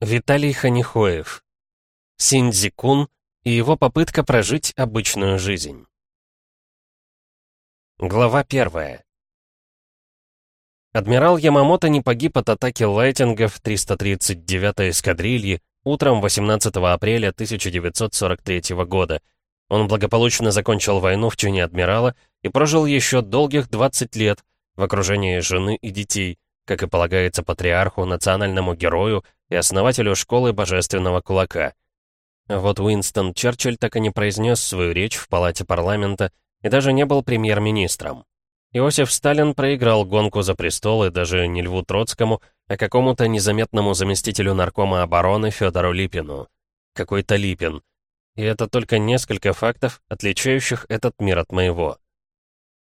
Виталий Ханихоев. Синдзикун и его попытка прожить обычную жизнь. Глава первая. Адмирал Ямамото не погиб от атаки лайтингов 339-й эскадрильи утром 18 апреля 1943 года. Он благополучно закончил войну в чине адмирала и прожил еще долгих 20 лет в окружении жены и детей, как и полагается патриарху, национальному герою и основателю школы божественного кулака. вот Уинстон Черчилль так и не произнес свою речь в палате парламента и даже не был премьер-министром. Иосиф Сталин проиграл гонку за престол и даже не Льву Троцкому, а какому-то незаметному заместителю наркома обороны Федору Липину. Какой-то Липин. И это только несколько фактов, отличающих этот мир от моего.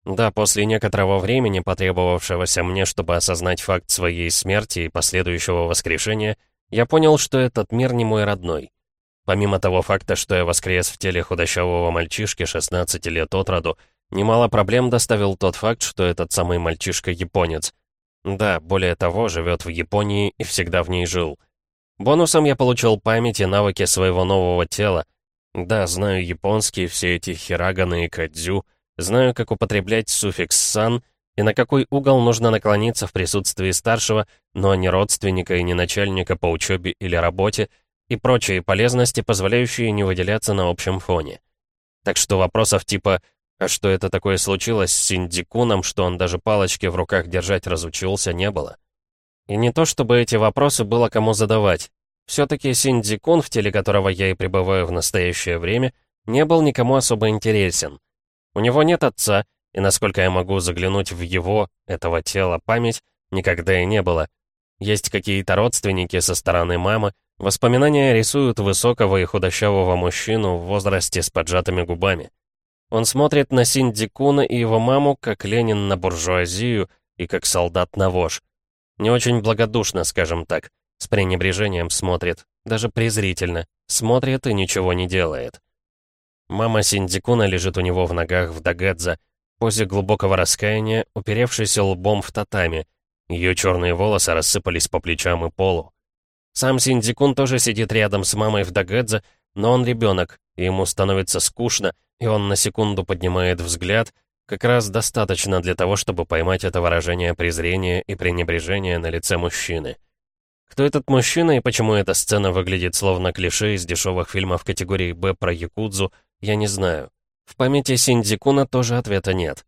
Да, после некоторого времени, потребовавшегося мне, чтобы осознать факт своей смерти и последующего воскрешения, я понял, что этот мир не мой родной. Помимо того факта, что я воскрес в теле худощавого мальчишки 16 лет от роду, немало проблем доставил тот факт, что этот самый мальчишка японец. Да, более того, живет в Японии и всегда в ней жил. Бонусом я получил память и навыки своего нового тела. Да, знаю японский, все эти хираганы и кадзю — Знаю, как употреблять суффикс «сан» и на какой угол нужно наклониться в присутствии старшего, но не родственника и не начальника по учебе или работе, и прочие полезности, позволяющие не выделяться на общем фоне. Так что вопросов типа «А что это такое случилось с Синдикуном, что он даже палочки в руках держать разучился?» не было. И не то, чтобы эти вопросы было кому задавать. Все-таки Синдикун, в теле которого я и пребываю в настоящее время, не был никому особо интересен. У него нет отца, и насколько я могу заглянуть в его, этого тела, память, никогда и не было. Есть какие-то родственники со стороны мамы, воспоминания рисуют высокого и худощавого мужчину в возрасте с поджатыми губами. Он смотрит на Синди Куна и его маму, как Ленин на буржуазию и как солдат на вож. Не очень благодушно, скажем так, с пренебрежением смотрит, даже презрительно, смотрит и ничего не делает. Мама Синдикуна лежит у него в ногах в Дагадзе, позе глубокого раскаяния, уперевшись лбом в татами. Ее черные волосы рассыпались по плечам и полу. Сам Синдикун тоже сидит рядом с мамой в Дагадзе, но он ребенок, и ему становится скучно, и он на секунду поднимает взгляд, как раз достаточно для того, чтобы поймать это выражение презрения и пренебрежения на лице мужчины. Кто этот мужчина и почему эта сцена выглядит словно клише из дешевых фильмов категории «Б» про якудзу, я не знаю. В памяти Синдикуна тоже ответа нет.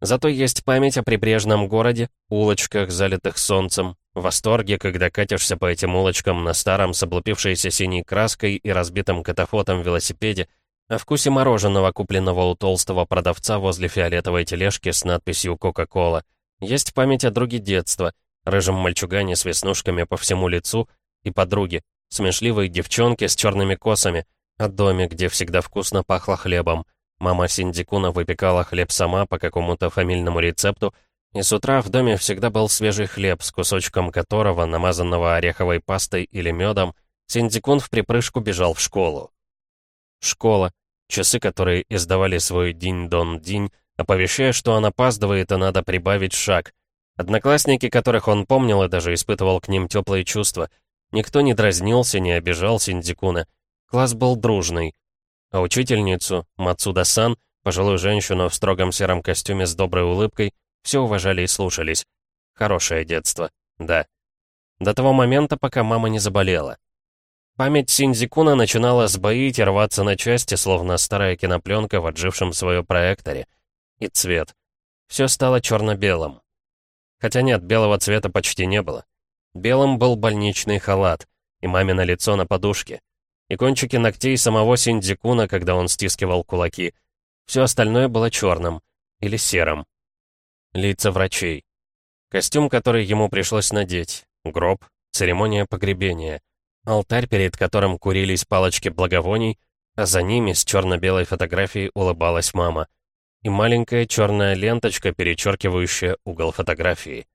Зато есть память о прибрежном городе, улочках, залитых солнцем, восторге, когда катишься по этим улочкам на старом с облупившейся синей краской и разбитым катафотом велосипеде, о вкусе мороженого, купленного у толстого продавца возле фиолетовой тележки с надписью «Кока-кола». Есть память о друге детства, рыжем мальчугане с веснушками по всему лицу и подруге, смешливой девчонке с черными косами — о доме, где всегда вкусно пахло хлебом. Мама Синдикуна выпекала хлеб сама по какому-то фамильному рецепту, и с утра в доме всегда был свежий хлеб, с кусочком которого, намазанного ореховой пастой или медом, Синдикун в припрыжку бежал в школу. Школа. Часы, которые издавали свой динь-дон-динь, оповещая, что он опаздывает и надо прибавить шаг. Одноклассники, которых он помнил и даже испытывал к ним теплые чувства. Никто не дразнился, не обижал Синдикуна. Класс был дружный. А учительницу, Мацуда-сан, пожилую женщину в строгом сером костюме с доброй улыбкой, все уважали и слушались. Хорошее детство, да. До того момента, пока мама не заболела. Память Синдзикуна начинала сбоить и рваться на части, словно старая кинопленка в отжившем свое проекторе. И цвет. Все стало черно-белым. Хотя нет, белого цвета почти не было. Белым был больничный халат и мамино лицо на подушке и кончики ногтей самого Синдикуна, когда он стискивал кулаки. Все остальное было черным или серым. Лица врачей. Костюм, который ему пришлось надеть. Гроб, церемония погребения. Алтарь, перед которым курились палочки благовоний, а за ними с черно-белой фотографией улыбалась мама. И маленькая черная ленточка, перечеркивающая угол фотографии.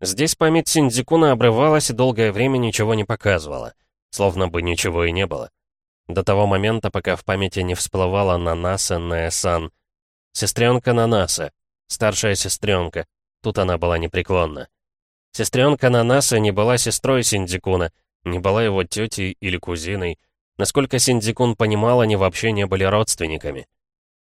Здесь память Синдикуна обрывалась и долгое время ничего не показывала — Словно бы ничего и не было. До того момента, пока в памяти не всплывала Нанаса Наэсан. Сестренка Нанаса. Старшая сестренка. Тут она была непреклонна. Сестренка Нанаса не была сестрой Синдикуна, не была его тетей или кузиной. Насколько Синдикун понимал, они вообще не были родственниками.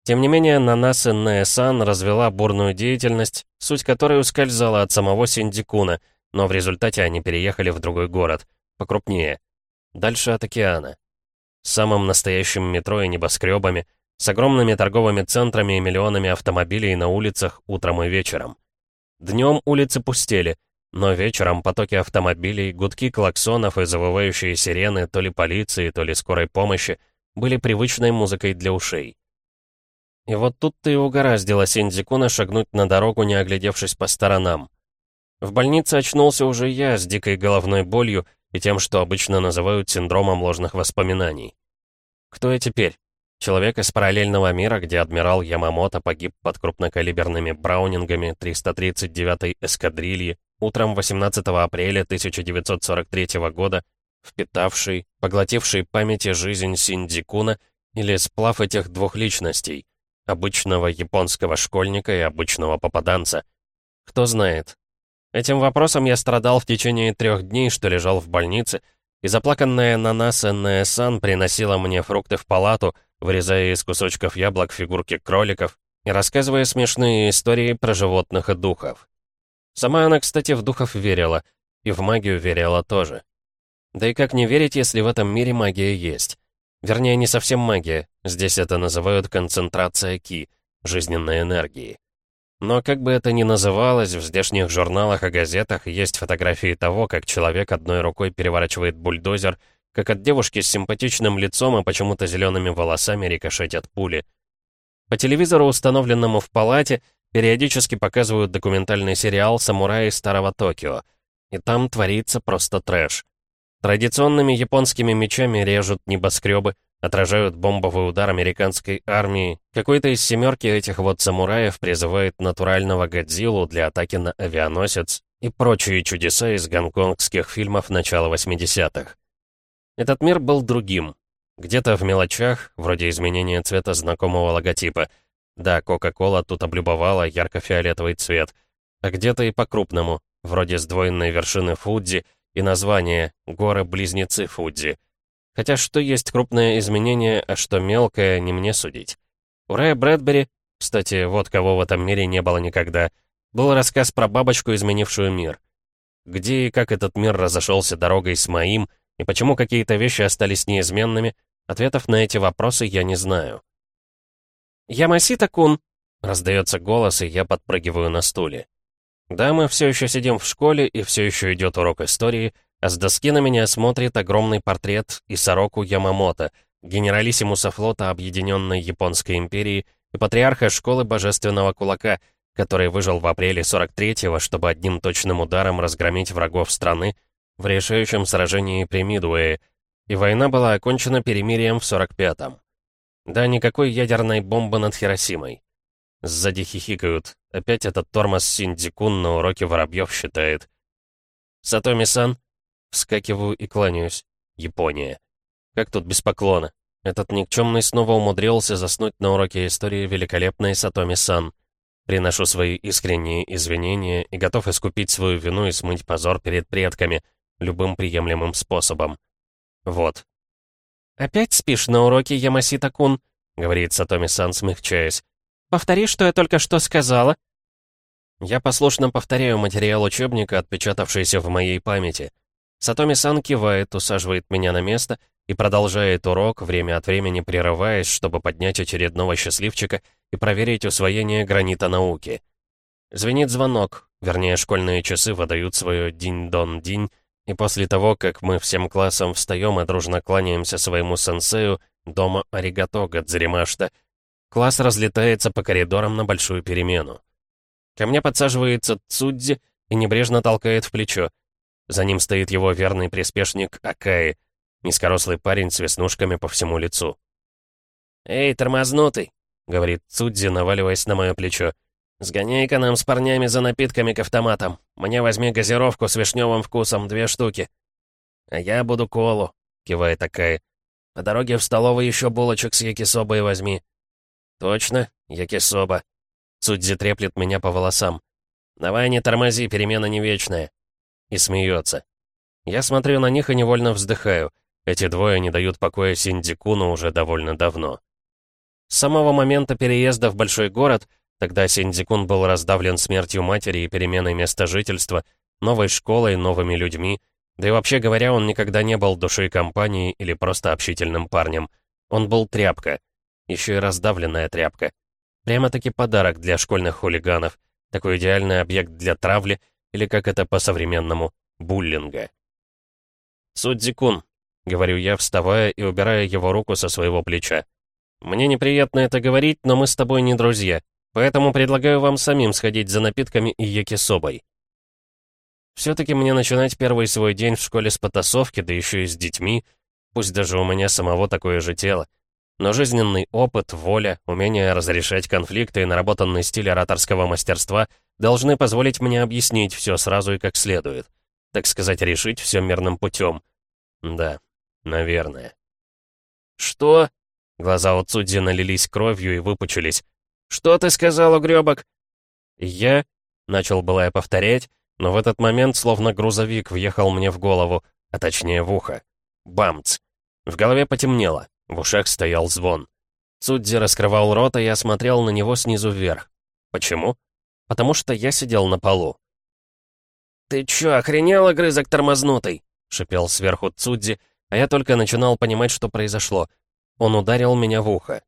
Тем не менее, Нанасы Нээсан развела бурную деятельность, суть которой ускользала от самого Синдикуна, но в результате они переехали в другой город, покрупнее, дальше от океана. С самым настоящим метро и небоскребами, с огромными торговыми центрами и миллионами автомобилей на улицах утром и вечером. Днем улицы пустели, но вечером потоки автомобилей, гудки клаксонов и завывающие сирены то ли полиции, то ли скорой помощи были привычной музыкой для ушей. И вот тут-то и угораздило Синдзикуна шагнуть на дорогу, не оглядевшись по сторонам. В больнице очнулся уже я с дикой головной болью и тем, что обычно называют синдромом ложных воспоминаний. Кто я теперь? Человек из параллельного мира, где адмирал Ямамото погиб под крупнокалиберными браунингами 339-й эскадрильи утром 18 апреля 1943 года, впитавший, поглотивший памяти жизнь Синдикуна или сплав этих двух личностей — Обычного японского школьника и обычного попаданца. Кто знает. Этим вопросом я страдал в течение трех дней, что лежал в больнице, и заплаканная Нанаса Нэ-сан приносила мне фрукты в палату, вырезая из кусочков яблок фигурки кроликов и рассказывая смешные истории про животных и духов. Сама она, кстати, в духов верила, и в магию верила тоже. Да и как не верить, если в этом мире магия есть? Вернее, не совсем магия. Здесь это называют концентрация ки, жизненной энергии. Но как бы это ни называлось, в здешних журналах и газетах есть фотографии того, как человек одной рукой переворачивает бульдозер, как от девушки с симпатичным лицом и почему-то зелеными волосами рикошетят пули. По телевизору, установленному в палате, периодически показывают документальный сериал «Самураи Старого Токио». И там творится просто трэш. Традиционными японскими мечами режут небоскребы, отражают бомбовый удар американской армии. Какой-то из семерки этих вот самураев призывает натурального Годзиллу для атаки на авианосец и прочие чудеса из гонконгских фильмов начала 80-х. Этот мир был другим. Где-то в мелочах, вроде изменения цвета знакомого логотипа. Да, Кока-Кола тут облюбовала ярко-фиолетовый цвет. А где-то и по-крупному, вроде сдвоенной вершины Фудзи — и название «Горы-близнецы Фудзи». Хотя что есть крупное изменение, а что мелкое, не мне судить. У Рэя Брэдбери, кстати, вот кого в этом мире не было никогда, был рассказ про бабочку, изменившую мир. Где и как этот мир разошелся дорогой с моим, и почему какие-то вещи остались неизменными, ответов на эти вопросы я не знаю. «Ямасита-кун!» — раздается голос, и я подпрыгиваю на стуле. Да, мы все еще сидим в школе, и все еще идет урок истории, а с доски на меня смотрит огромный портрет Исароку Ямамото, генералиссимуса флота Объединенной Японской империи и патриарха школы Божественного Кулака, который выжил в апреле 43-го, чтобы одним точным ударом разгромить врагов страны в решающем сражении при Мидуэе, и война была окончена перемирием в 45-м. Да, никакой ядерной бомбы над Хиросимой. Сзади хихикают. Опять этот тормоз Синдикун на уроке Воробьев считает. Сатоми-сан. Вскакиваю и кланяюсь. Япония. Как тут без поклона? Этот никчемный снова умудрился заснуть на уроке истории великолепной Сатоми-сан. Приношу свои искренние извинения и готов искупить свою вину и смыть позор перед предками любым приемлемым способом. Вот. «Опять спишь на уроке, Ямасита-кун?» — говорит Сатоми-сан, смягчаясь. Повтори, что я только что сказала». Я послушно повторяю материал учебника, отпечатавшийся в моей памяти. Сатоми-сан кивает, усаживает меня на место и продолжает урок, время от времени прерываясь, чтобы поднять очередного счастливчика и проверить усвоение гранита науки. Звенит звонок, вернее, школьные часы выдают свое динь-дон-динь, и после того, как мы всем классом встаем и дружно кланяемся своему сенсею, дома аригато Гадзаримашта, Класс разлетается по коридорам на большую перемену. Ко мне подсаживается Цудзи и небрежно толкает в плечо. За ним стоит его верный приспешник Акаи, низкорослый парень с веснушками по всему лицу. «Эй, тормознутый!» — говорит Цудзи, наваливаясь на мое плечо. «Сгоняй-ка нам с парнями за напитками к автоматам. Мне возьми газировку с вишневым вкусом, две штуки». «А я буду колу», — кивает Акаи. «По дороге в столовую еще булочек с якисобой возьми». «Точно? Якисоба». Судзи треплет меня по волосам. «Давай не тормози, перемена не вечная». И смеется. Я смотрю на них и невольно вздыхаю. Эти двое не дают покоя Синдикуну уже довольно давно. С самого момента переезда в большой город, тогда Синдикун был раздавлен смертью матери и переменой места жительства, новой школой, новыми людьми, да и вообще говоря, он никогда не был душой компании или просто общительным парнем. Он был тряпка. Еще и раздавленная тряпка. Прямо-таки подарок для школьных хулиганов. Такой идеальный объект для травли, или как это по-современному, буллинга. «Судзикун», — говорю я, вставая и убирая его руку со своего плеча. «Мне неприятно это говорить, но мы с тобой не друзья, поэтому предлагаю вам самим сходить за напитками и якисобой». Все-таки мне начинать первый свой день в школе с потасовки, да еще и с детьми, пусть даже у меня самого такое же тело. Но жизненный опыт, воля, умение разрешать конфликты и наработанный стиль ораторского мастерства должны позволить мне объяснить все сразу и как следует. Так сказать, решить все мирным путем. Да, наверное. «Что?» Глаза у Цудзи налились кровью и выпучились. «Что ты сказал, угрёбок?» «Я...» — начал было я повторять, но в этот момент словно грузовик въехал мне в голову, а точнее в ухо. Бамц! В голове потемнело, в ушах стоял звон. Судзи раскрывал рот, и я смотрел на него снизу вверх. Почему? Потому что я сидел на полу. «Ты чё, охренел, огрызок тормознутый?» — шипел сверху Цудзи, а я только начинал понимать, что произошло. Он ударил меня в ухо.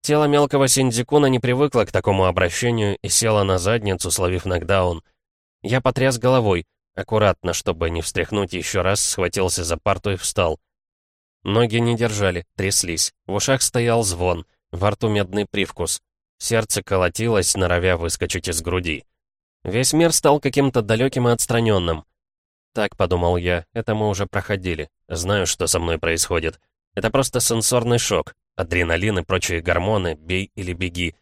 Тело мелкого Синдикуна не привыкло к такому обращению и село на задницу, словив нокдаун — я потряс головой, аккуратно, чтобы не встряхнуть еще раз, схватился за парту и встал. Ноги не держали, тряслись, в ушах стоял звон, во рту медный привкус. Сердце колотилось, норовя выскочить из груди. Весь мир стал каким-то далеким и отстраненным. Так, подумал я, это мы уже проходили. Знаю, что со мной происходит. Это просто сенсорный шок. Адреналин и прочие гормоны, бей или беги.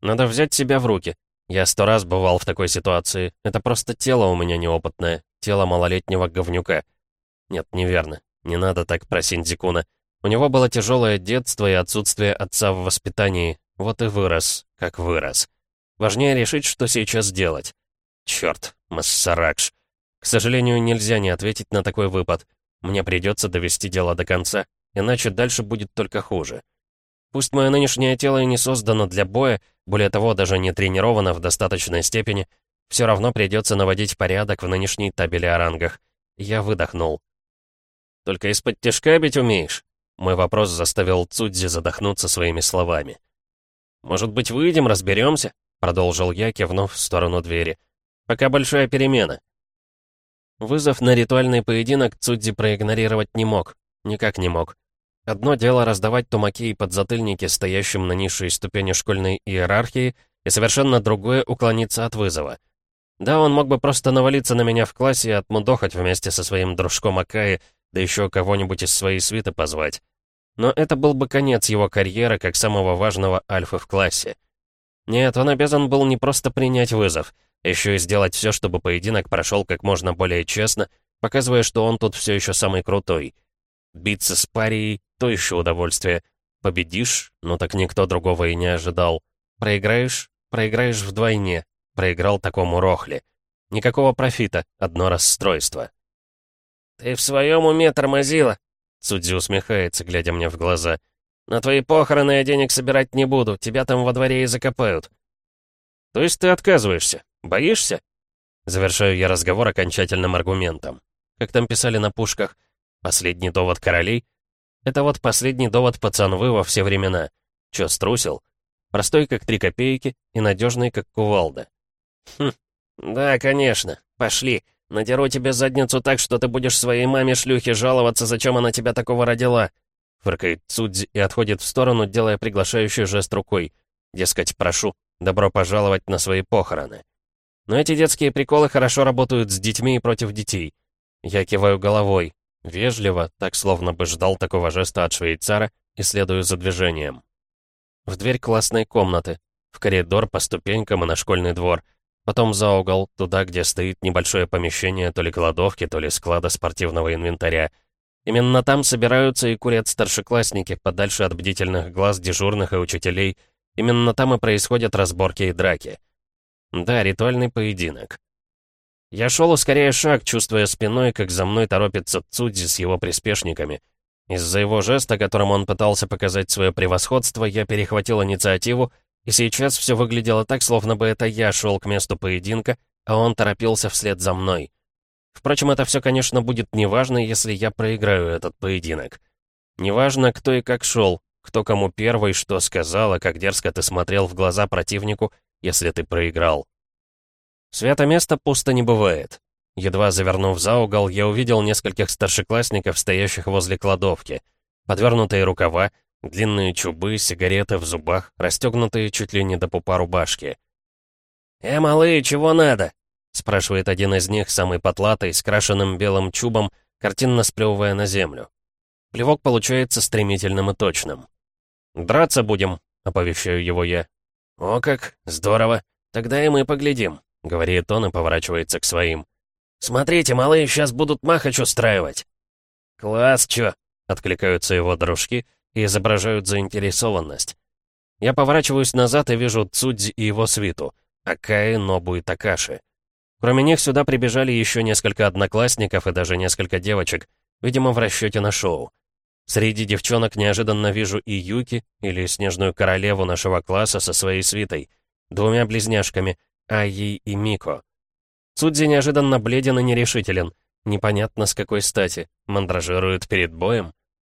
Надо взять себя в руки, я сто раз бывал в такой ситуации. Это просто тело у меня неопытное. Тело малолетнего говнюка. Нет, неверно. Не надо так про Синдикуна. У него было тяжелое детство и отсутствие отца в воспитании. Вот и вырос, как вырос. Важнее решить, что сейчас делать. Черт, Массаракш. К сожалению, нельзя не ответить на такой выпад. Мне придется довести дело до конца, иначе дальше будет только хуже. Пусть мое нынешнее тело и не создано для боя, более того, даже не тренировано в достаточной степени, все равно придется наводить порядок в нынешней табели о рангах. Я выдохнул. «Только из-под тяжка бить умеешь?» Мой вопрос заставил Цудзи задохнуться своими словами. «Может быть, выйдем, разберемся?» Продолжил я, кивнув в сторону двери. «Пока большая перемена». Вызов на ритуальный поединок Цудзи проигнорировать не мог. Никак не мог. Одно дело раздавать тумаки и подзатыльники стоящим на низшей ступени школьной иерархии, и совершенно другое — уклониться от вызова. Да, он мог бы просто навалиться на меня в классе и отмудохать вместе со своим дружком Акаи, да еще кого-нибудь из своей свиты позвать. Но это был бы конец его карьеры как самого важного альфа в классе. Нет, он обязан был не просто принять вызов, еще и сделать все, чтобы поединок прошел как можно более честно, показывая, что он тут все еще самый крутой. Биться с парией — то еще удовольствие. Победишь? Ну так никто другого и не ожидал. Проиграешь? Проиграешь вдвойне. Проиграл такому Рохли. Никакого профита, одно расстройство. «Ты в своем уме тормозила?» Судзи усмехается, глядя мне в глаза. «На твои похороны я денег собирать не буду, тебя там во дворе и закопают». «То есть ты отказываешься? Боишься?» Завершаю я разговор окончательным аргументом. Как там писали на пушках, Последний довод королей? Это вот последний довод пацанвы во все времена. Чё, струсил? Простой, как три копейки, и надежный, как кувалда. Хм, да, конечно. Пошли. Надеру тебе задницу так, что ты будешь своей маме-шлюхе жаловаться, зачем она тебя такого родила. Фыркает Цудзи и отходит в сторону, делая приглашающий жест рукой. Дескать, прошу, добро пожаловать на свои похороны. Но эти детские приколы хорошо работают с детьми и против детей. Я киваю головой. Вежливо, так словно бы ждал такого жеста от швейцара, и следую за движением. В дверь классной комнаты, в коридор по ступенькам и на школьный двор, потом за угол, туда, где стоит небольшое помещение то ли кладовки, то ли склада спортивного инвентаря. Именно там собираются и курят старшеклассники, подальше от бдительных глаз дежурных и учителей. Именно там и происходят разборки и драки. Да, ритуальный поединок. Я шел, ускоряя шаг, чувствуя спиной, как за мной торопится Цудзи с его приспешниками. Из-за его жеста, которым он пытался показать свое превосходство, я перехватил инициативу, и сейчас все выглядело так, словно бы это я шел к месту поединка, а он торопился вслед за мной. Впрочем, это все, конечно, будет неважно, если я проиграю этот поединок. Неважно, кто и как шел, кто кому первый что сказал, а как дерзко ты смотрел в глаза противнику, если ты проиграл. Свято место пусто не бывает. Едва завернув за угол, я увидел нескольких старшеклассников, стоящих возле кладовки. Подвернутые рукава, длинные чубы, сигареты в зубах, расстегнутые чуть ли не до пупа рубашки. «Э, малые, чего надо?» — спрашивает один из них, самый потлатый, с крашенным белым чубом, картинно сплевывая на землю. Плевок получается стремительным и точным. «Драться будем», — оповещаю его я. «О как, здорово. Тогда и мы поглядим», — говорит он и поворачивается к своим. «Смотрите, малые сейчас будут махач устраивать». «Класс, чё?» — откликаются его дружки и изображают заинтересованность. Я поворачиваюсь назад и вижу Цудзи и его свиту, Акаи, Нобу и Такаши. Кроме них сюда прибежали еще несколько одноклассников и даже несколько девочек, видимо, в расчете на шоу. Среди девчонок неожиданно вижу и Юки, или Снежную Королеву нашего класса со своей свитой, двумя близняшками, Айи и Мико. Цудзи неожиданно бледен и нерешителен. Непонятно с какой стати. Мандражирует перед боем?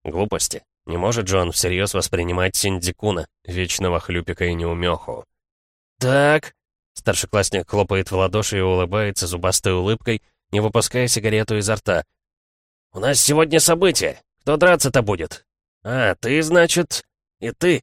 Глупости. Не может же он всерьез воспринимать Синдикуна, вечного хлюпика и неумеху. «Так...» Старшеклассник хлопает в ладоши и улыбается зубастой улыбкой, не выпуская сигарету изо рта. «У нас сегодня событие. Кто драться-то будет?» «А, ты, значит...» «И ты...»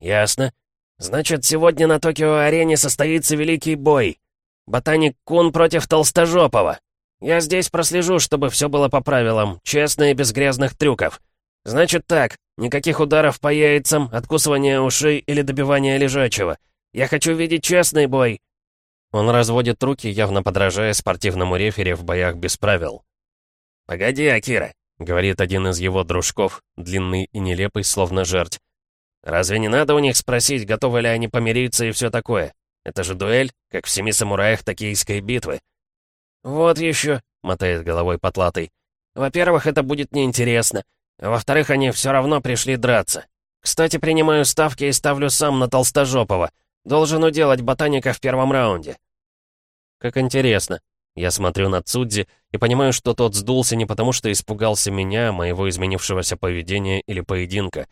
«Ясно. Значит, сегодня на Токио-арене состоится великий бой. Ботаник Кун против Толстожопова. Я здесь прослежу, чтобы все было по правилам, честно и без грязных трюков. Значит так, никаких ударов по яйцам, откусывания ушей или добивания лежачего. Я хочу видеть честный бой. Он разводит руки, явно подражая спортивному рефери в боях без правил. «Погоди, Акира», — говорит один из его дружков, длинный и нелепый, словно жерть. «Разве не надо у них спросить, готовы ли они помириться и все такое? Это же дуэль, как в «Семи самураях» токийской битвы». «Вот еще», — мотает головой потлатый. «Во-первых, это будет неинтересно. Во-вторых, они все равно пришли драться. Кстати, принимаю ставки и ставлю сам на Толстожопова. Должен уделать ботаника в первом раунде». «Как интересно». Я смотрю на Цудзи и понимаю, что тот сдулся не потому, что испугался меня, моего изменившегося поведения или поединка.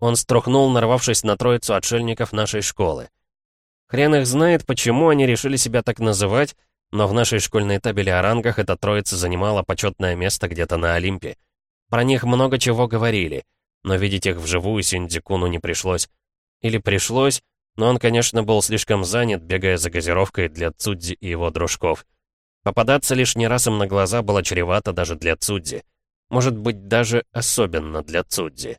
Он струхнул, нарвавшись на троицу отшельников нашей школы. Хрен их знает, почему они решили себя так называть, но в нашей школьной табели о рангах эта троица занимала почетное место где-то на Олимпе. Про них много чего говорили, но видеть их вживую Синдикуну не пришлось. Или пришлось, но он, конечно, был слишком занят, бегая за газировкой для Цудзи и его дружков. Попадаться лишний раз им на глаза было чревато даже для Цудзи. Может быть, даже особенно для Цудзи.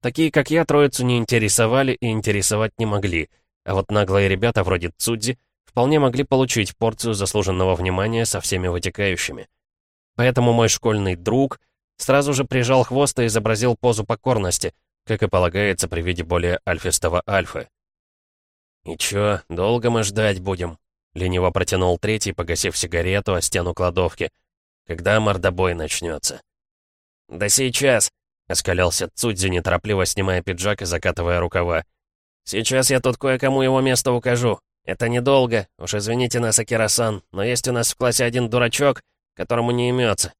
Такие, как я, троицу не интересовали и интересовать не могли, а вот наглые ребята вроде Цудзи вполне могли получить порцию заслуженного внимания со всеми вытекающими. Поэтому мой школьный друг сразу же прижал хвост и изобразил позу покорности, как и полагается при виде более альфистого альфы. «И чё, долго мы ждать будем?» — лениво протянул третий, погасив сигарету о стену кладовки. «Когда мордобой начнется?» «Да сейчас!» — оскалялся Цудзи, неторопливо снимая пиджак и закатывая рукава. «Сейчас я тут кое-кому его место укажу. Это недолго, уж извините нас, Акирасан, но есть у нас в классе один дурачок, которому не имется».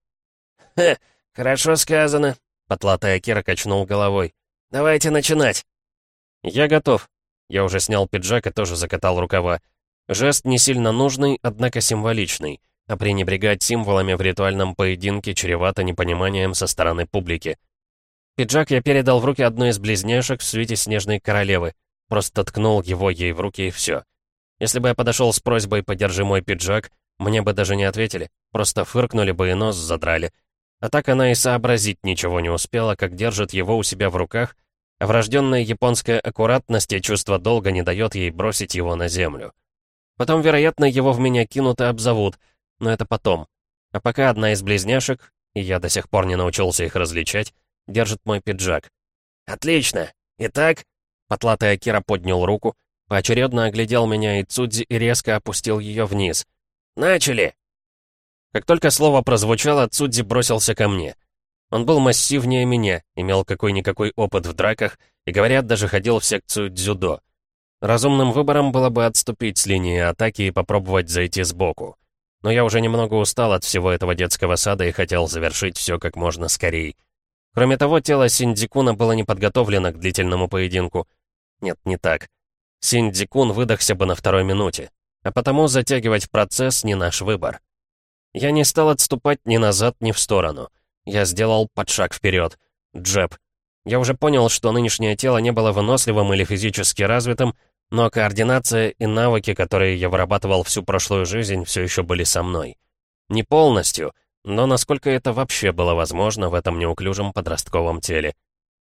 «Хе, хорошо сказано», — потлатая Акира качнул головой. «Давайте начинать». «Я готов», я уже снял пиджак и тоже закатал рукава. Жест не сильно нужный, однако символичный, а пренебрегать символами в ритуальном поединке чревато непониманием со стороны публики. Пиджак я передал в руки одной из близняшек в свете Снежной Королевы. Просто ткнул его ей в руки и все. Если бы я подошел с просьбой «подержи мой пиджак», мне бы даже не ответили, просто фыркнули бы и нос задрали. А так она и сообразить ничего не успела, как держит его у себя в руках — Врожденная японская аккуратность и чувство долга не дает ей бросить его на землю. Потом, вероятно, его в меня кинут и обзовут, но это потом. А пока одна из близняшек, и я до сих пор не научился их различать, держит мой пиджак. «Отлично! Итак...» Потлатый Акира поднял руку, поочередно оглядел меня и Цудзи и резко опустил ее вниз. «Начали!» Как только слово прозвучало, Цудзи бросился ко мне. Он был массивнее меня, имел какой-никакой опыт в драках и, говорят, даже ходил в секцию дзюдо. Разумным выбором было бы отступить с линии атаки и попробовать зайти сбоку. Но я уже немного устал от всего этого детского сада и хотел завершить все как можно скорее. Кроме того, тело Синдикуна было не подготовлено к длительному поединку. Нет, не так. Синдикун выдохся бы на второй минуте. А потому затягивать процесс не наш выбор. Я не стал отступать ни назад, ни в сторону. Я сделал подшаг вперед. Джеб. Я уже понял, что нынешнее тело не было выносливым или физически развитым, но координация и навыки, которые я вырабатывал всю прошлую жизнь, все еще были со мной. Не полностью, но насколько это вообще было возможно в этом неуклюжем подростковом теле.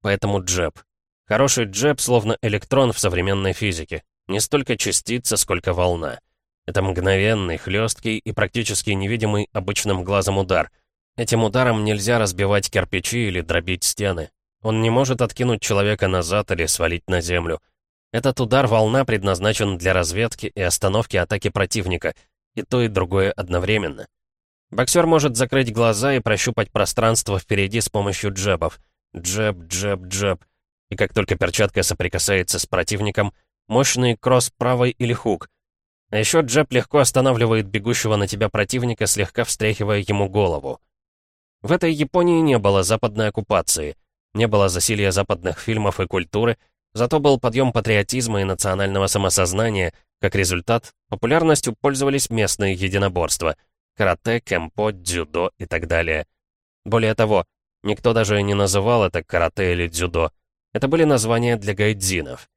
Поэтому джеб. Хороший джеб, словно электрон в современной физике. Не столько частица, сколько волна. Это мгновенный, хлесткий и практически невидимый обычным глазом удар. Этим ударом нельзя разбивать кирпичи или дробить стены. Он не может откинуть человека назад или свалить на землю. Этот удар-волна предназначен для разведки и остановки атаки противника, и то и другое одновременно. Боксер может закрыть глаза и прощупать пространство впереди с помощью джебов. Джеб, джеб, джеб. И как только перчатка соприкасается с противником, мощный кросс правой или хук. А еще джеб легко останавливает бегущего на тебя противника, слегка встряхивая ему голову. В этой Японии не было западной оккупации, не было засилья западных фильмов и культуры, зато был подъем патриотизма и национального самосознания, как результат, популярностью пользовались местные единоборства — карате, кэмпо, дзюдо и так далее. Более того, никто даже не называл это карате или дзюдо. Это были названия для гайдзинов.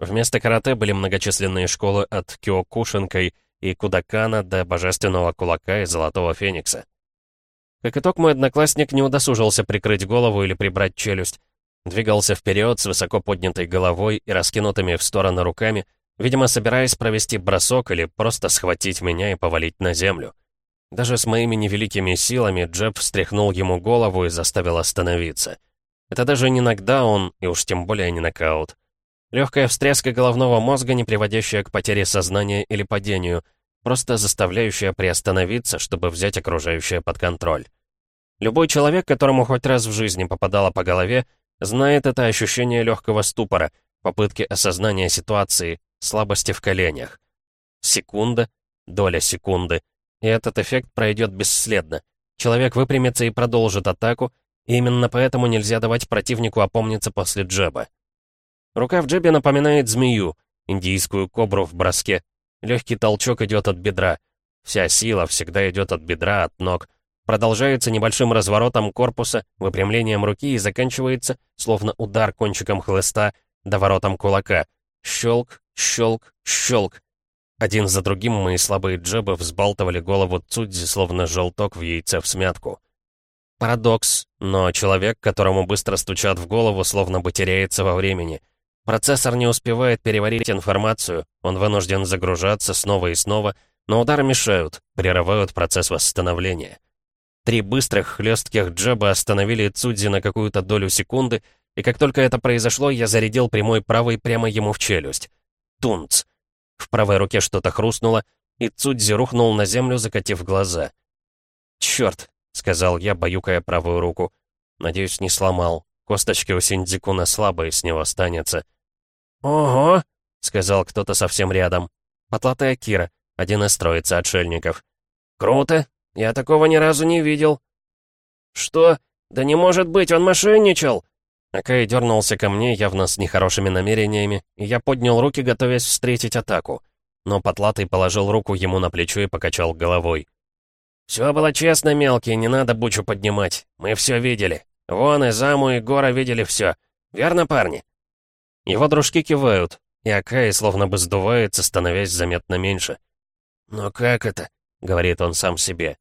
Вместо карате были многочисленные школы от Киокушинкой и Кудакана до Божественного Кулака и Золотого Феникса. Как итог, мой одноклассник не удосужился прикрыть голову или прибрать челюсть. Двигался вперед с высоко поднятой головой и раскинутыми в стороны руками, видимо, собираясь провести бросок или просто схватить меня и повалить на землю. Даже с моими невеликими силами Джеб встряхнул ему голову и заставил остановиться. Это даже не нокдаун, и уж тем более не нокаут. Легкая встряска головного мозга, не приводящая к потере сознания или падению, просто заставляющая приостановиться, чтобы взять окружающее под контроль. Любой человек, которому хоть раз в жизни попадало по голове, знает это ощущение легкого ступора, попытки осознания ситуации, слабости в коленях. Секунда, доля секунды — и этот эффект пройдет бесследно. Человек выпрямится и продолжит атаку, и именно поэтому нельзя давать противнику опомниться после джеба. Рука в джебе напоминает змею, индийскую кобру в броске. Легкий толчок идет от бедра. Вся сила всегда идет от бедра, от ног. Продолжается небольшим разворотом корпуса, выпрямлением руки и заканчивается, словно удар кончиком хлыста, доворотом кулака. Щелк, щелк, щелк. Один за другим мои слабые джебы взбалтывали голову Цудзи, словно желток в яйце в смятку. Парадокс, но человек, которому быстро стучат в голову, словно бы теряется во времени. Процессор не успевает переварить информацию, он вынужден загружаться снова и снова, но удары мешают, прерывают процесс восстановления. Три быстрых хлестких джеба остановили Цудзи на какую-то долю секунды, и как только это произошло, я зарядил прямой правой прямо ему в челюсть. Тунц. В правой руке что-то хрустнуло, и Цудзи рухнул на землю, закатив глаза. «Чёрт!» — сказал я, баюкая правую руку. «Надеюсь, не сломал. Косточки у Синдзикуна слабые, с него останется». «Ого!» — сказал кто-то совсем рядом. Потлатая Кира, один из троицы отшельников. «Круто! Я такого ни разу не видел». «Что? Да не может быть, он мошенничал!» Акай дернулся ко мне, явно с нехорошими намерениями, и я поднял руки, готовясь встретить атаку. Но Потлатый положил руку ему на плечо и покачал головой. «Все было честно, мелкий, не надо бучу поднимать. Мы все видели. Вон и Заму, и Гора видели все. Верно, парни?» Его дружки кивают, и Акай словно бы сдувается, становясь заметно меньше. «Но как это?» — говорит он сам себе.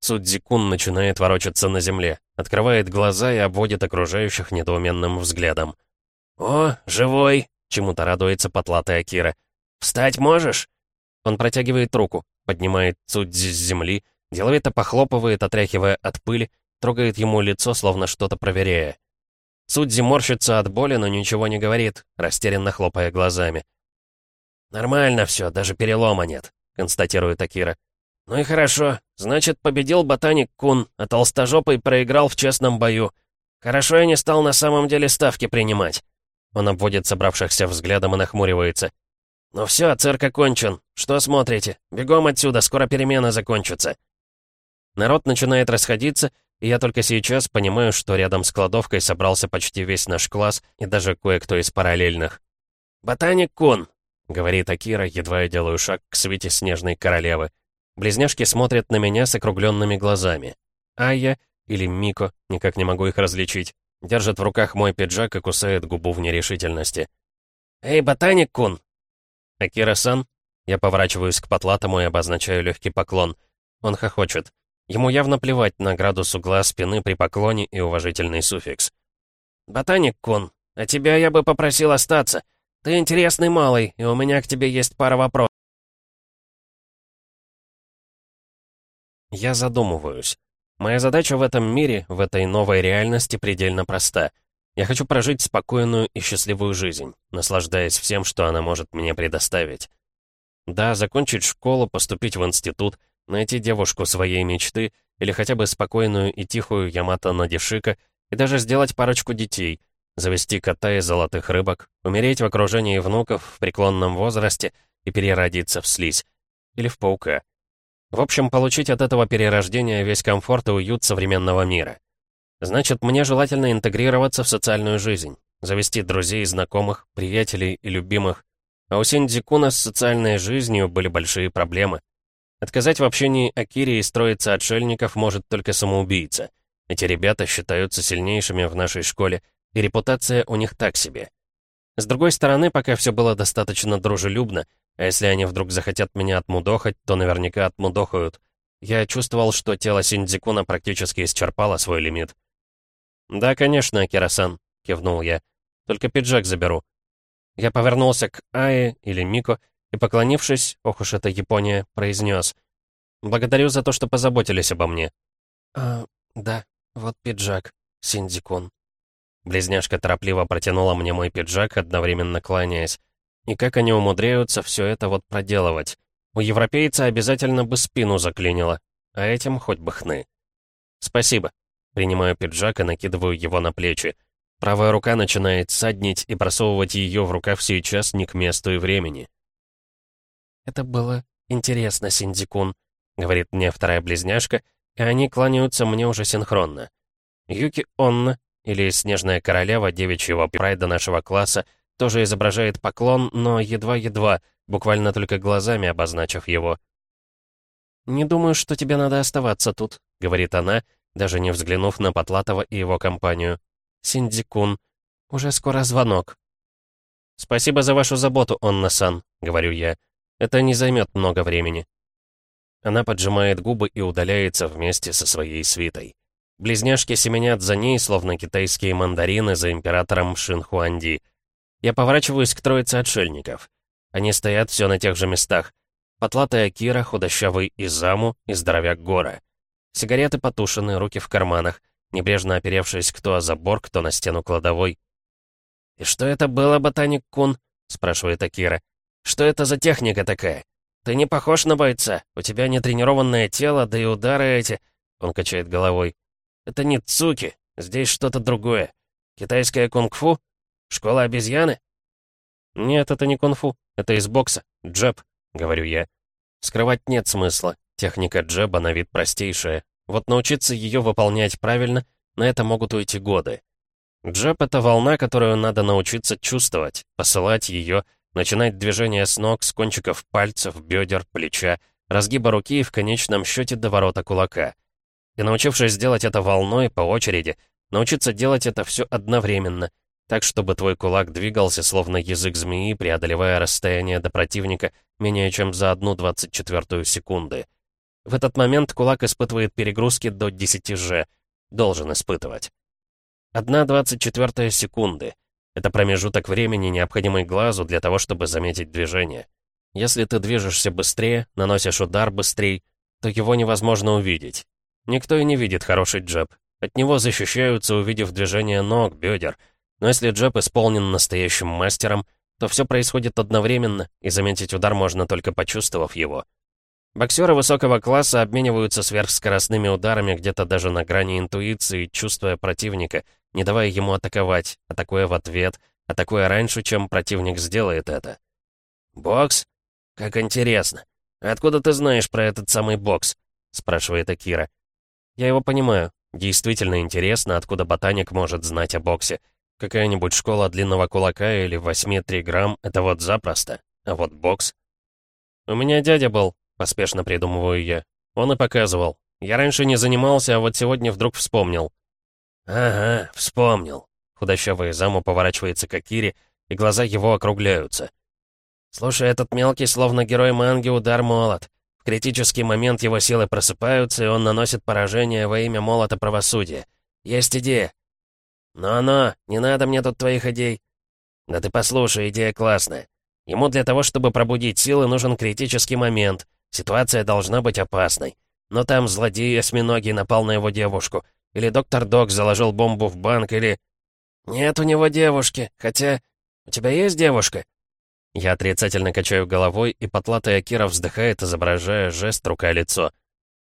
Судзикун начинает ворочаться на земле, открывает глаза и обводит окружающих недоуменным взглядом. «О, живой!» — чему-то радуется потлатая Кира. «Встать можешь?» Он протягивает руку, поднимает Цудзи с земли, деловито похлопывает, отряхивая от пыли, трогает ему лицо, словно что-то проверяя. Цудзи морщится от боли, но ничего не говорит, растерянно хлопая глазами. «Нормально все, даже перелома нет», — констатирует Акира. «Ну и хорошо. Значит, победил ботаник Кун, а толстожопый проиграл в честном бою. Хорошо я не стал на самом деле ставки принимать». Он обводит собравшихся взглядом и нахмуривается. «Ну все, цирк окончен. Что смотрите? Бегом отсюда, скоро перемена закончится». Народ начинает расходиться, я только сейчас понимаю, что рядом с кладовкой собрался почти весь наш класс и даже кое-кто из параллельных. «Ботаник Кун», — говорит Акира, едва я делаю шаг к свете снежной королевы. Близняшки смотрят на меня с округленными глазами. Айя или Мико, никак не могу их различить, держит в руках мой пиджак и кусает губу в нерешительности. «Эй, ботаник-кун!» «Акира-сан?» Я поворачиваюсь к потлатому и обозначаю легкий поклон. Он хохочет. Ему явно плевать на градус угла спины при поклоне и уважительный суффикс. «Ботаник-кун, а тебя я бы попросил остаться. Ты интересный малый, и у меня к тебе есть пара вопросов». Я задумываюсь. Моя задача в этом мире, в этой новой реальности предельно проста. Я хочу прожить спокойную и счастливую жизнь, наслаждаясь всем, что она может мне предоставить. Да, закончить школу, поступить в институт, найти девушку своей мечты или хотя бы спокойную и тихую Ямато Надишика и даже сделать парочку детей, завести кота и золотых рыбок, умереть в окружении внуков в преклонном возрасте и переродиться в слизь. Или в паука. В общем, получить от этого перерождения весь комфорт и уют современного мира. Значит, мне желательно интегрироваться в социальную жизнь, завести друзей, знакомых, приятелей и любимых. А у Синдзикуна с социальной жизнью были большие проблемы. Отказать в общении Акире и строиться отшельников может только самоубийца. Эти ребята считаются сильнейшими в нашей школе, и репутация у них так себе. С другой стороны, пока все было достаточно дружелюбно, а если они вдруг захотят меня отмудохать, то наверняка отмудохают. Я чувствовал, что тело Синдзикуна практически исчерпало свой лимит. «Да, конечно, Акира-сан», — кивнул я. «Только пиджак заберу». Я повернулся к Ае или Мико и, поклонившись, ох уж это Япония, произнес. «Благодарю за то, что позаботились обо мне». «А, да, вот пиджак, Синдзикун». Близняшка торопливо протянула мне мой пиджак, одновременно кланяясь. И как они умудряются все это вот проделывать? У европейца обязательно бы спину заклинило, а этим хоть бы хны. Спасибо. Принимаю пиджак и накидываю его на плечи. Правая рука начинает саднить, и просовывать ее в рукав сейчас не к месту и времени. «Это было интересно, Синдикун», — говорит мне вторая близняшка, и они кланяются мне уже синхронно. Юки Онна, или Снежная Королева девичьего прайда нашего класса, тоже изображает поклон, но едва-едва, буквально только глазами обозначив его. «Не думаю, что тебе надо оставаться тут», — говорит она, даже не взглянув на Потлатова и его компанию. «Синдзикун, уже скоро звонок». «Спасибо за вашу заботу, Онна-сан», — говорю я. «Это не займет много времени». Она поджимает губы и удаляется вместе со своей свитой. Близняшки семенят за ней, словно китайские мандарины за императором Шинхуанди — я поворачиваюсь к троице отшельников. Они стоят все на тех же местах. Потлатая Кира, худощавый Изаму и здоровяк Гора. Сигареты потушены, руки в карманах, небрежно оперевшись кто о забор, кто на стену кладовой. «И что это было, ботаник Кун?» — спрашивает Акира. «Что это за техника такая? Ты не похож на бойца, у тебя нетренированное тело, да и удары эти...» Он качает головой. «Это не цуки, здесь что-то другое. Китайское кунг-фу?» Школа обезьяны?» «Нет, это не кунг-фу. Это из бокса. Джеб», — говорю я. Скрывать нет смысла. Техника джеба на вид простейшая. Вот научиться ее выполнять правильно, на это могут уйти годы. Джеб — это волна, которую надо научиться чувствовать, посылать ее, начинать движение с ног, с кончиков пальцев, бедер, плеча, разгиба руки и в конечном счете до ворота кулака. И научившись делать это волной по очереди, научиться делать это все одновременно — так, чтобы твой кулак двигался, словно язык змеи, преодолевая расстояние до противника менее чем за одну двадцать четвертую секунды. В этот момент кулак испытывает перегрузки до 10 же. Должен испытывать. Одна двадцать четвертая секунды. Это промежуток времени, необходимый глазу для того, чтобы заметить движение. Если ты движешься быстрее, наносишь удар быстрее, то его невозможно увидеть. Никто и не видит хороший джеб. От него защищаются, увидев движение ног, бедер — но если джеб исполнен настоящим мастером, то все происходит одновременно, и заметить удар можно только почувствовав его. Боксеры высокого класса обмениваются сверхскоростными ударами где-то даже на грани интуиции, чувствуя противника, не давая ему атаковать, атакуя в ответ, атакуя раньше, чем противник сделает это. «Бокс? Как интересно. Откуда ты знаешь про этот самый бокс?» — спрашивает Акира. «Я его понимаю. Действительно интересно, откуда ботаник может знать о боксе. Какая-нибудь школа длинного кулака или 8-3 грамм — это вот запросто. А вот бокс... У меня дядя был, поспешно придумываю я. Он и показывал. Я раньше не занимался, а вот сегодня вдруг вспомнил. «Ага, вспомнил». Худощавый заму поворачивается к Акире, и глаза его округляются. «Слушай, этот мелкий, словно герой манги, удар молот. В критический момент его силы просыпаются, и он наносит поражение во имя молота правосудия. Есть идея. «Но-но, не надо мне тут твоих идей». «Да ты послушай, идея классная. Ему для того, чтобы пробудить силы, нужен критический момент. Ситуация должна быть опасной. Но там злодей осьминогий напал на его девушку. Или доктор Док заложил бомбу в банк, или... Нет у него девушки, хотя... У тебя есть девушка? Я отрицательно качаю головой, и потлатая Кира вздыхает, изображая жест рука-лицо.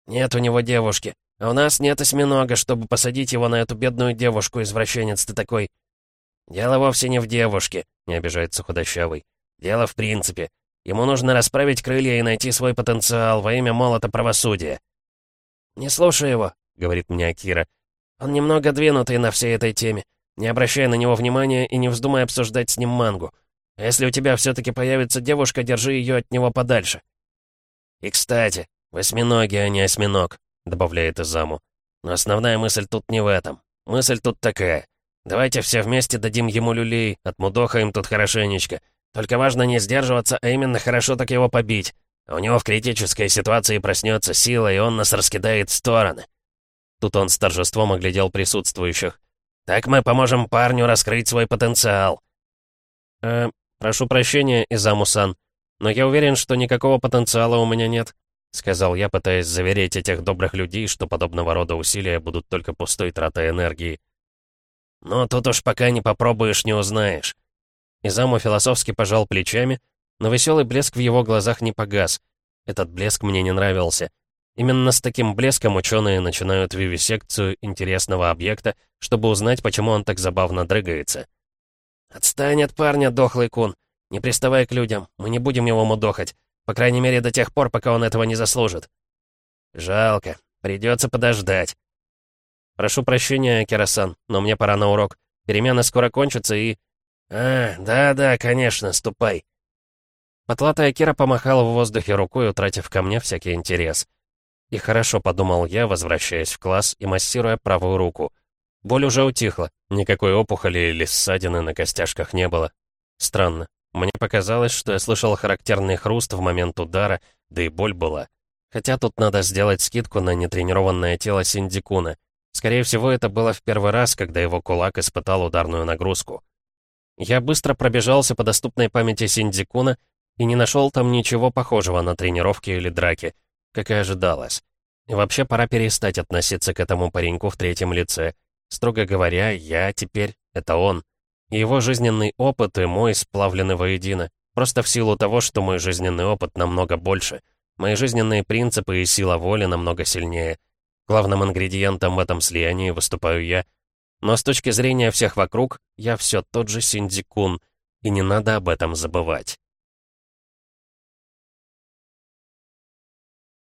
Нет у него девушки. А у нас нет осьминога, чтобы посадить его на эту бедную девушку, извращенец ты такой. Дело вовсе не в девушке, не обижается худощавый. Дело в принципе. Ему нужно расправить крылья и найти свой потенциал во имя молота правосудия. «Не слушай его», — говорит мне Акира. «Он немного двинутый на всей этой теме. Не обращай на него внимания и не вздумай обсуждать с ним мангу. А если у тебя все-таки появится девушка, держи ее от него подальше». «И кстати, восьминогий, а не осьминог», — добавляет Изаму. «Но основная мысль тут не в этом. Мысль тут такая. Давайте все вместе дадим ему люлей, отмудохаем тут хорошенечко. Только важно не сдерживаться, а именно хорошо так его побить. У него в критической ситуации проснется сила, и он нас раскидает в стороны. Тут он с торжеством оглядел присутствующих. Так мы поможем парню раскрыть свой потенциал. Э, прошу прощения, Изаму-сан, но я уверен, что никакого потенциала у меня нет, сказал я, пытаясь заверить этих добрых людей, что подобного рода усилия будут только пустой тратой энергии. Но тут уж пока не попробуешь, не узнаешь. Изаму философски пожал плечами, но веселый блеск в его глазах не погас. Этот блеск мне не нравился. Именно с таким блеском ученые начинают вивисекцию интересного объекта, чтобы узнать, почему он так забавно дрыгается. «Отстань от парня, дохлый кун! Не приставай к людям, мы не будем его мудохать. По крайней мере, до тех пор, пока он этого не заслужит». «Жалко. Придется подождать». «Прошу прощения, Керасан, но мне пора на урок. Перемены скоро кончатся и...» «А, да-да, конечно, ступай». Потлатая Кира помахала в воздухе рукой, утратив ко мне всякий интерес. И хорошо, подумал я, возвращаясь в класс и массируя правую руку. Боль уже утихла, никакой опухоли или ссадины на костяшках не было. Странно. Мне показалось, что я слышал характерный хруст в момент удара, да и боль была. Хотя тут надо сделать скидку на нетренированное тело Синдикуна. Скорее всего, это было в первый раз, когда его кулак испытал ударную нагрузку. Я быстро пробежался по доступной памяти Синдикуна и не нашел там ничего похожего на тренировки или драки, как и ожидалось. И вообще пора перестать относиться к этому пареньку в третьем лице. Строго говоря, я теперь — это он. И его жизненный опыт и мой сплавлены воедино. Просто в силу того, что мой жизненный опыт намного больше. Мои жизненные принципы и сила воли намного сильнее. Главным ингредиентом в этом слиянии выступаю я — но с точки зрения всех вокруг, я все тот же Синдикун, и не надо об этом забывать.